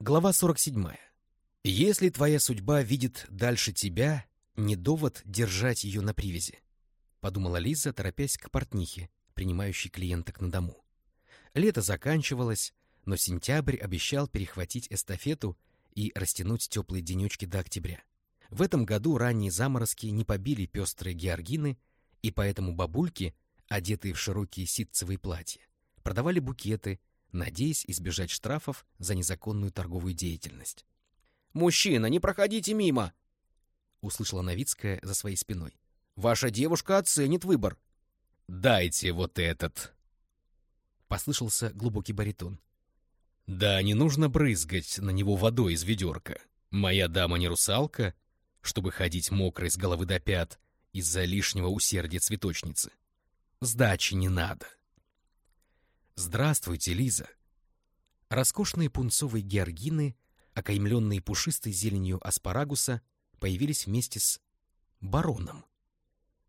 Глава 47. Если твоя судьба видит дальше тебя, не довод держать ее на привязи, подумала Лиза, торопясь к портнихе, принимающей клиенток на дому. Лето заканчивалось, но сентябрь обещал перехватить эстафету и растянуть теплые денечки до октября. В этом году ранние заморозки не побили пестрые георгины, и поэтому бабульки, одетые в широкие ситцевые платья, продавали букеты, надеясь избежать штрафов за незаконную торговую деятельность. «Мужчина, не проходите мимо!» — услышала Новицкая за своей спиной. «Ваша девушка оценит выбор». «Дайте вот этот!» — послышался глубокий баритон. «Да, не нужно брызгать на него водой из ведерка. Моя дама не русалка, чтобы ходить мокрой с головы до пят из-за лишнего усердия цветочницы. Сдачи не надо». «Здравствуйте, Лиза!» Роскошные пунцовые георгины, окаймленные пушистой зеленью аспарагуса, появились вместе с бароном.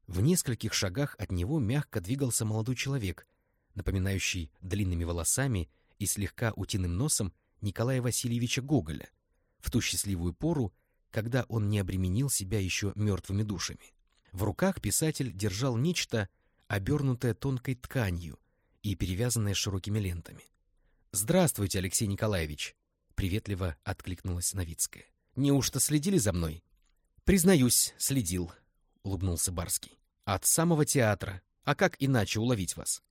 В нескольких шагах от него мягко двигался молодой человек, напоминающий длинными волосами и слегка утиным носом Николая Васильевича Гоголя, в ту счастливую пору, когда он не обременил себя еще мертвыми душами. В руках писатель держал нечто, обернутое тонкой тканью, и перевязанная широкими лентами. «Здравствуйте, Алексей Николаевич!» — приветливо откликнулась Новицкая. «Неужто следили за мной?» «Признаюсь, следил», — улыбнулся Барский. «От самого театра. А как иначе уловить вас?»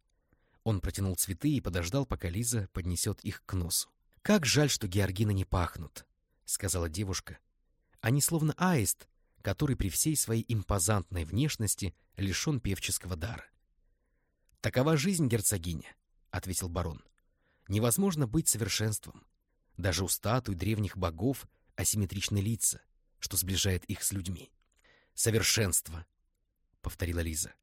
Он протянул цветы и подождал, пока Лиза поднесет их к носу. «Как жаль, что георгины не пахнут», — сказала девушка. «Они словно аист, который при всей своей импозантной внешности лишен певческого дара. «Такова жизнь, герцогиня», — ответил барон. «Невозможно быть совершенством. Даже у статуй древних богов асимметричны лица, что сближает их с людьми». «Совершенство», — повторила Лиза.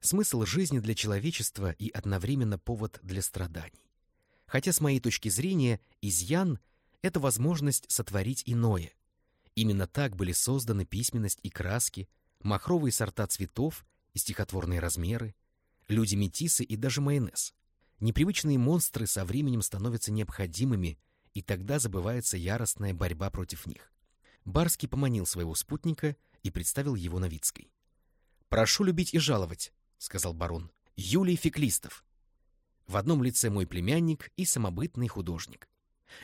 «Смысл жизни для человечества и одновременно повод для страданий. Хотя, с моей точки зрения, изъян — это возможность сотворить иное. Именно так были созданы письменность и краски, махровые сорта цветов и стихотворные размеры, люди-метисы и даже майонез. Непривычные монстры со временем становятся необходимыми, и тогда забывается яростная борьба против них. Барский поманил своего спутника и представил его Новицкой. «Прошу любить и жаловать», — сказал барон, — «Юлий Феклистов. В одном лице мой племянник и самобытный художник.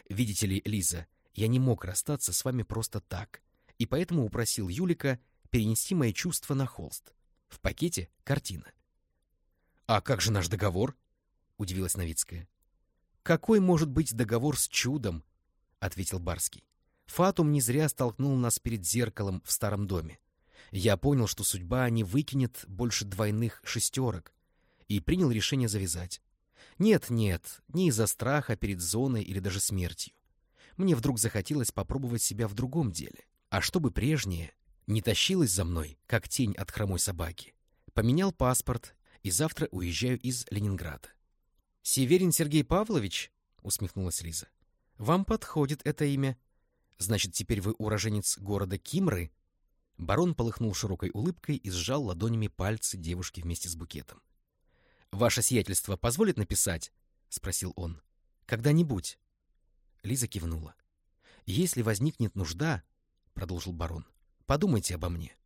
Видите ли, Лиза, я не мог расстаться с вами просто так, и поэтому упросил Юлика перенести мои чувства на холст. В пакете — картина. «А как же наш договор?» — удивилась Новицкая. «Какой может быть договор с чудом?» — ответил Барский. «Фатум не зря столкнул нас перед зеркалом в старом доме. Я понял, что судьба не выкинет больше двойных шестерок, и принял решение завязать. Нет, нет, не из-за страха перед зоной или даже смертью. Мне вдруг захотелось попробовать себя в другом деле. А чтобы прежнее не тащилось за мной, как тень от хромой собаки, поменял паспорт и завтра уезжаю из Ленинграда. — Северин Сергей Павлович? — усмехнулась Лиза. — Вам подходит это имя. Значит, теперь вы уроженец города Кимры? Барон полыхнул широкой улыбкой и сжал ладонями пальцы девушки вместе с букетом. — Ваше сиятельство позволит написать? — спросил он. — Когда-нибудь. Лиза кивнула. — Если возникнет нужда, — продолжил барон, — подумайте обо мне.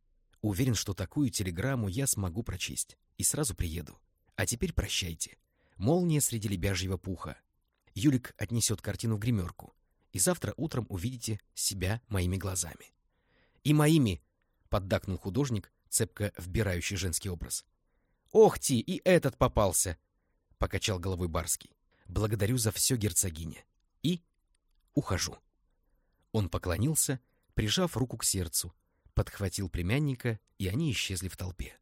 Уверен, что такую телеграмму я смогу прочесть и сразу приеду. А теперь прощайте. Молния среди лебяжьего пуха. Юлик отнесет картину в гримерку, и завтра утром увидите себя моими глазами. И моими, — поддакнул художник, цепко вбирающий женский образ. «Ох ти, и этот попался!» — покачал головой Барский. «Благодарю за все, герцогиня. И ухожу». Он поклонился, прижав руку к сердцу, подхватил племянника, и они исчезли в толпе.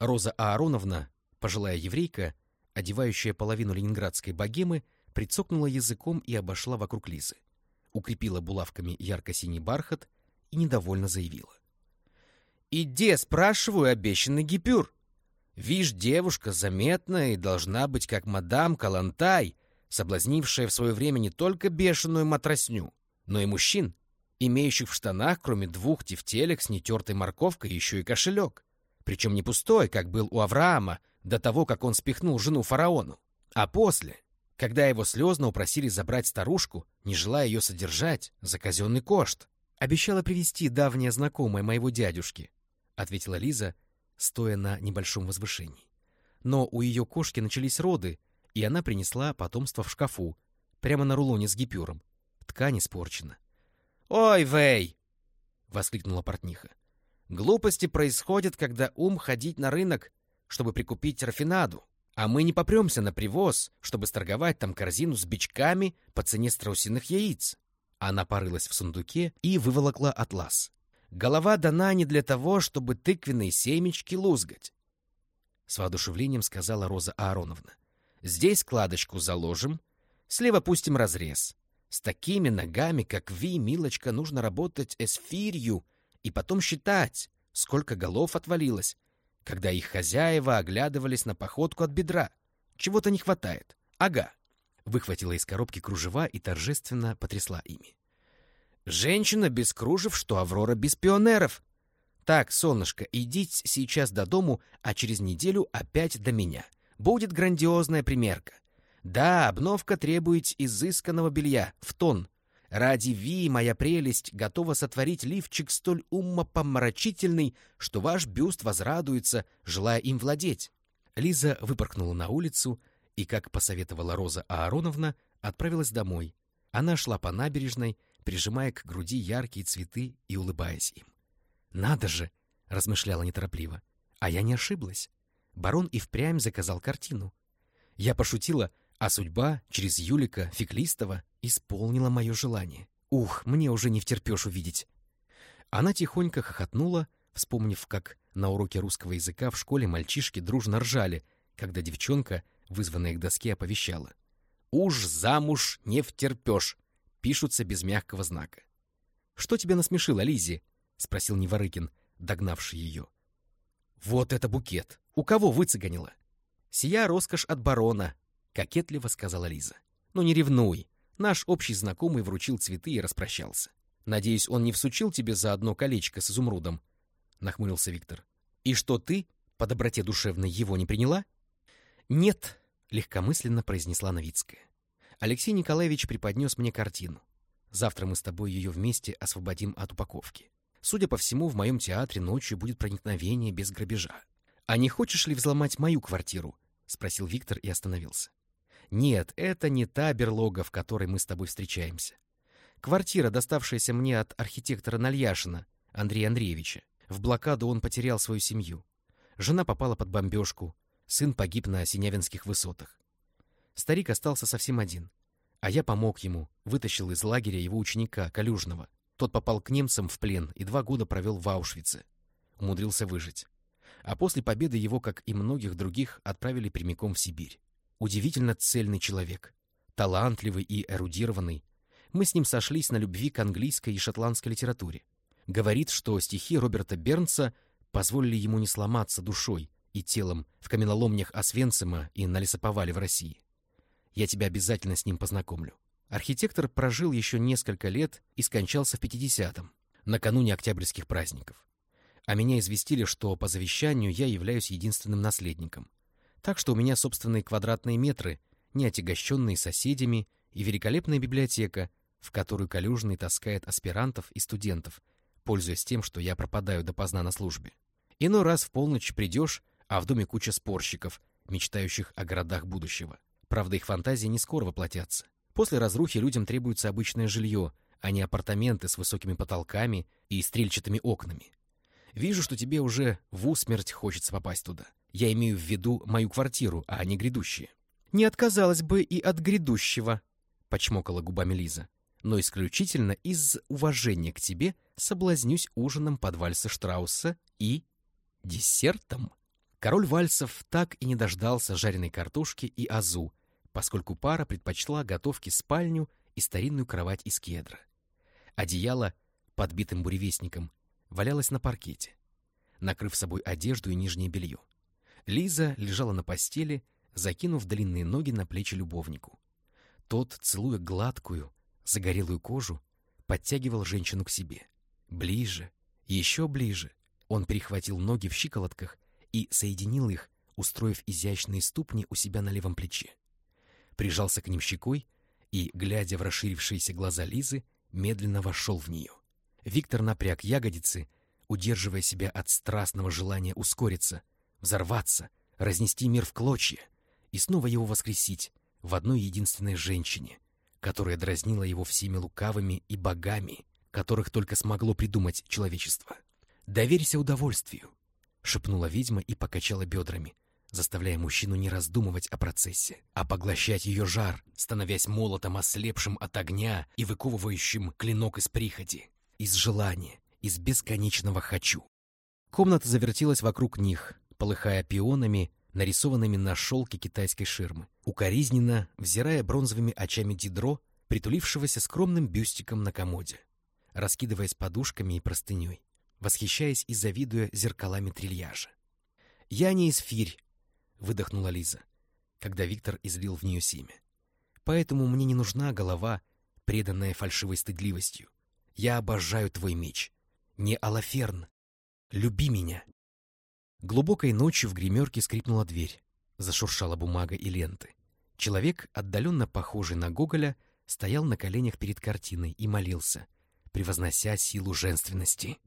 Роза Аароновна, пожилая еврейка, одевающая половину ленинградской богемы, прицокнула языком и обошла вокруг Лизы, укрепила булавками ярко-синий бархат и недовольно заявила. «Иди, спрашиваю, обещанный гипюр. Вишь, девушка заметная и должна быть как мадам Калантай, соблазнившая в свое время не только бешеную матросню, но и мужчин, имеющих в штанах, кроме двух тефтелек с нетертой морковкой, еще и кошелек причем не пустой, как был у Авраама, до того, как он спихнул жену фараону, а после, когда его слезно упросили забрать старушку, не желая ее содержать, за казенный кошт. «Обещала привести давняя знакомая моего дядюшки», — ответила Лиза, стоя на небольшом возвышении. Но у ее кошки начались роды, и она принесла потомство в шкафу, прямо на рулоне с гипюром. Ткань испорчена. «Ой, Вэй!» — воскликнула портниха. «Глупости происходят, когда ум ходить на рынок, чтобы прикупить рафинаду, а мы не попремся на привоз, чтобы сторговать там корзину с бичками по цене страусиных яиц». Она порылась в сундуке и выволокла атлас. «Голова дана не для того, чтобы тыквенные семечки лузгать», — с воодушевлением сказала Роза Аароновна. «Здесь кладочку заложим, слева пустим разрез, с такими ногами, как Ви, милочка, нужно работать эсфирью и потом считать, сколько голов отвалилось, когда их хозяева оглядывались на походку от бедра. Чего-то не хватает. Ага. Выхватила из коробки кружева и торжественно потрясла ими. Женщина без кружев, что Аврора без пионеров. Так, солнышко, идите сейчас до дому, а через неделю опять до меня. Будет грандиозная примерка. Да, обновка требует изысканного белья, в тон. Ради Ви, моя прелесть, готова сотворить лифчик столь умопомрачительный, что ваш бюст возрадуется, желая им владеть. Лиза выпорхнула на улицу и, как посоветовала Роза Аароновна, отправилась домой. Она шла по набережной, прижимая к груди яркие цветы и улыбаясь им. «Надо же!» — размышляла неторопливо. «А я не ошиблась. Барон и впрямь заказал картину. Я пошутила, а судьба через Юлика Феклистова исполнила мое желание. Ух, мне уже не втерпешь увидеть. Она тихонько хохотнула, вспомнив, как на уроке русского языка в школе мальчишки дружно ржали, когда девчонка, вызванная к доске, оповещала. «Уж замуж не втерпешь!» пишутся без мягкого знака. «Что тебя насмешило, Лизи? спросил Неворыкин, догнавший ее. «Вот это букет! У кого выцеганила?» «Сия роскошь от барона», — кокетливо сказала Лиза. «Ну не ревнуй. Наш общий знакомый вручил цветы и распрощался. Надеюсь, он не всучил тебе за одно колечко с изумрудом?» — нахмурился Виктор. «И что ты, по доброте душевной, его не приняла?» «Нет», — легкомысленно произнесла Новицкая. «Алексей Николаевич преподнес мне картину. Завтра мы с тобой ее вместе освободим от упаковки. Судя по всему, в моем театре ночью будет проникновение без грабежа. А не хочешь ли взломать мою квартиру?» — спросил Виктор и остановился. Нет, это не та берлога, в которой мы с тобой встречаемся. Квартира, доставшаяся мне от архитектора Нальяшина, Андрея Андреевича. В блокаду он потерял свою семью. Жена попала под бомбежку, сын погиб на Синявинских высотах. Старик остался совсем один. А я помог ему, вытащил из лагеря его ученика, Калюжного. Тот попал к немцам в плен и два года провел в Аушвице. Умудрился выжить. А после победы его, как и многих других, отправили прямиком в Сибирь. Удивительно цельный человек, талантливый и эрудированный. Мы с ним сошлись на любви к английской и шотландской литературе. Говорит, что стихи Роберта Бернса позволили ему не сломаться душой и телом в каменоломнях Освенцима и на лесоповале в России. Я тебя обязательно с ним познакомлю. Архитектор прожил еще несколько лет и скончался в 50-м, накануне октябрьских праздников. А меня известили, что по завещанию я являюсь единственным наследником. Так что у меня собственные квадратные метры, не отягощенные соседями, и великолепная библиотека, в которую Калюжный таскает аспирантов и студентов, пользуясь тем, что я пропадаю допоздна на службе. Иной раз в полночь придешь, а в доме куча спорщиков, мечтающих о городах будущего. Правда, их фантазии не скоро воплотятся. После разрухи людям требуется обычное жилье, а не апартаменты с высокими потолками и стрельчатыми окнами. Вижу, что тебе уже в усмерть хочется попасть туда. Я имею в виду мою квартиру, а не грядущие. Не отказалась бы и от грядущего, почмокала губами Лиза. Но исключительно из уважения к тебе соблазнюсь ужином под вальса Штрауса и десертом. Король вальсов так и не дождался жареной картошки и азу, поскольку пара предпочла готовке спальню и старинную кровать из кедра. Одеяло, подбитым буревестником, валялось на паркете, накрыв собой одежду и нижнее белье. Лиза лежала на постели, закинув длинные ноги на плечи любовнику. Тот, целуя гладкую, загорелую кожу, подтягивал женщину к себе. Ближе, еще ближе. Он перехватил ноги в щиколотках и соединил их, устроив изящные ступни у себя на левом плече. прижался к ним щекой и, глядя в расширившиеся глаза Лизы, медленно вошел в нее. Виктор напряг ягодицы, удерживая себя от страстного желания ускориться, взорваться, разнести мир в клочья и снова его воскресить в одной единственной женщине, которая дразнила его всеми лукавыми и богами, которых только смогло придумать человечество. «Доверься удовольствию», — шепнула ведьма и покачала бедрами, заставляя мужчину не раздумывать о процессе, а поглощать ее жар, становясь молотом, ослепшим от огня и выковывающим клинок из приходи, из желания, из бесконечного «хочу». Комната завертелась вокруг них, полыхая пионами, нарисованными на шелке китайской ширмы, укоризненно взирая бронзовыми очами Дидро, притулившегося скромным бюстиком на комоде, раскидываясь подушками и простыней, восхищаясь и завидуя зеркалами трильяжа. «Я не эсфирь», — выдохнула Лиза, когда Виктор излил в нее семя. «Поэтому мне не нужна голова, преданная фальшивой стыдливостью. Я обожаю твой меч. Не Алаферн. Люби меня». Глубокой ночью в гримерке скрипнула дверь. Зашуршала бумага и ленты. Человек, отдаленно похожий на Гоголя, стоял на коленях перед картиной и молился, превознося силу женственности.